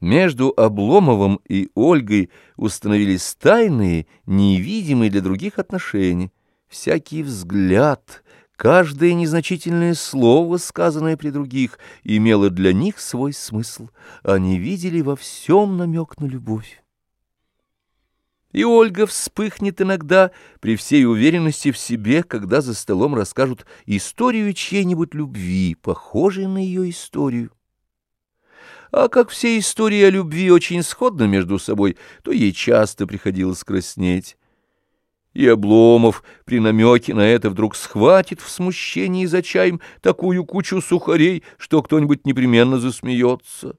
Между Обломовым и Ольгой установились тайные, невидимые для других отношения. Всякий взгляд, каждое незначительное слово, сказанное при других, имело для них свой смысл. Они видели во всем намек на любовь. И Ольга вспыхнет иногда при всей уверенности в себе, когда за столом расскажут историю чьей-нибудь любви, похожей на ее историю. А как все истории о любви очень сходны между собой, то ей часто приходилось краснеть. И Обломов при намеке на это вдруг схватит в смущении за чаем такую кучу сухарей, что кто-нибудь непременно засмеется.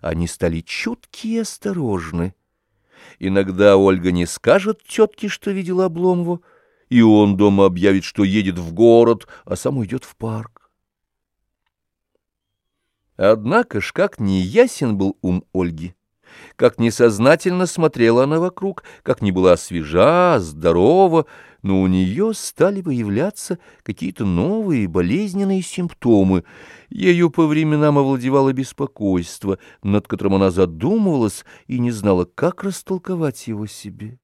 Они стали чуткие и осторожны. Иногда Ольга не скажет тетке, что видела Обломова, и он дома объявит, что едет в город, а сам идет в парк. Однако ж как не ясен был ум Ольги, как несознательно смотрела она вокруг, как не была свежа, здорова, но у нее стали появляться какие-то новые болезненные симптомы. Ею по временам овладевало беспокойство, над которым она задумывалась и не знала, как растолковать его себе.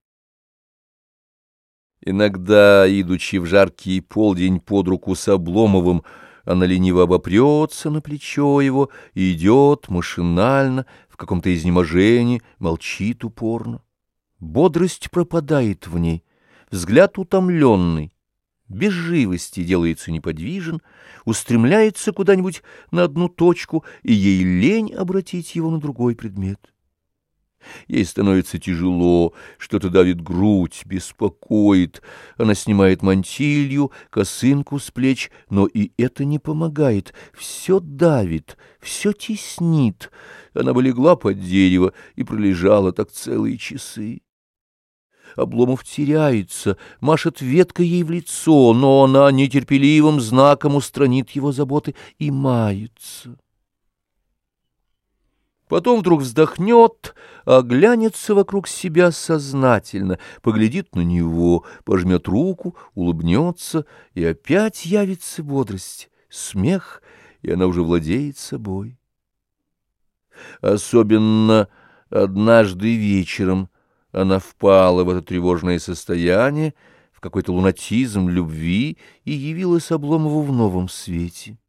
Иногда, идучи в жаркий полдень под руку с Обломовым, она лениво обопрется на плечо его и идет машинально, в каком-то изнеможении, молчит упорно. Бодрость пропадает в ней, взгляд утомленный, без живости делается неподвижен, устремляется куда-нибудь на одну точку, и ей лень обратить его на другой предмет. Ей становится тяжело, что-то давит грудь, беспокоит. Она снимает мантилью, косынку с плеч, но и это не помогает. Все давит, все теснит. Она бы легла под дерево и пролежала так целые часы. Обломов теряется, машет веткой ей в лицо, но она нетерпеливым знаком устранит его заботы и мается. Потом вдруг вздохнет, оглянется вокруг себя сознательно, поглядит на него, пожмет руку, улыбнется, и опять явится бодрость, смех, и она уже владеет собой. Особенно однажды вечером она впала в это тревожное состояние, в какой-то лунатизм любви и явилась Обломову в новом свете.